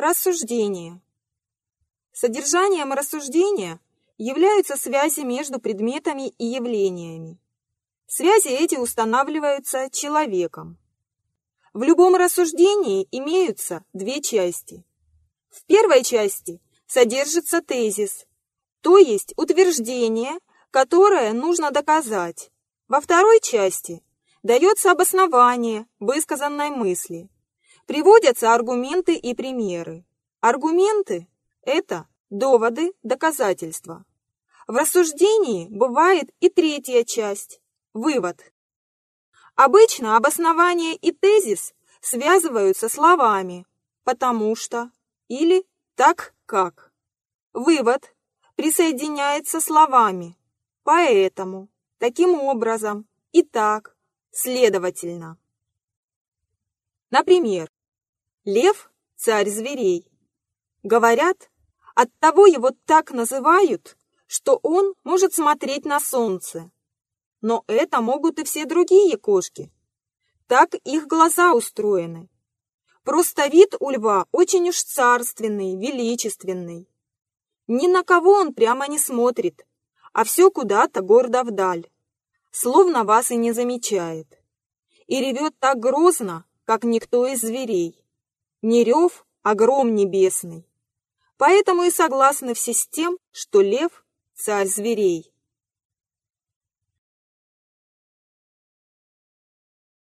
Рассуждение. Содержанием рассуждения являются связи между предметами и явлениями. Связи эти устанавливаются человеком. В любом рассуждении имеются две части. В первой части содержится тезис, то есть утверждение, которое нужно доказать. Во второй части дается обоснование высказанной мысли. Приводятся аргументы и примеры. Аргументы – это доводы, доказательства. В рассуждении бывает и третья часть – вывод. Обычно обоснование и тезис связываются словами «потому что» или «так как». Вывод присоединяется словами «поэтому», «таким образом» и «так», «следовательно». Например, лев – царь зверей. Говорят, оттого его так называют, что он может смотреть на солнце. Но это могут и все другие кошки. Так их глаза устроены. Просто вид у льва очень уж царственный, величественный. Ни на кого он прямо не смотрит, а все куда-то гордо вдаль, словно вас и не замечает. И ревет так грозно, как никто из зверей. Не рев, а небесный. Поэтому и согласны все с тем, что лев – царь зверей.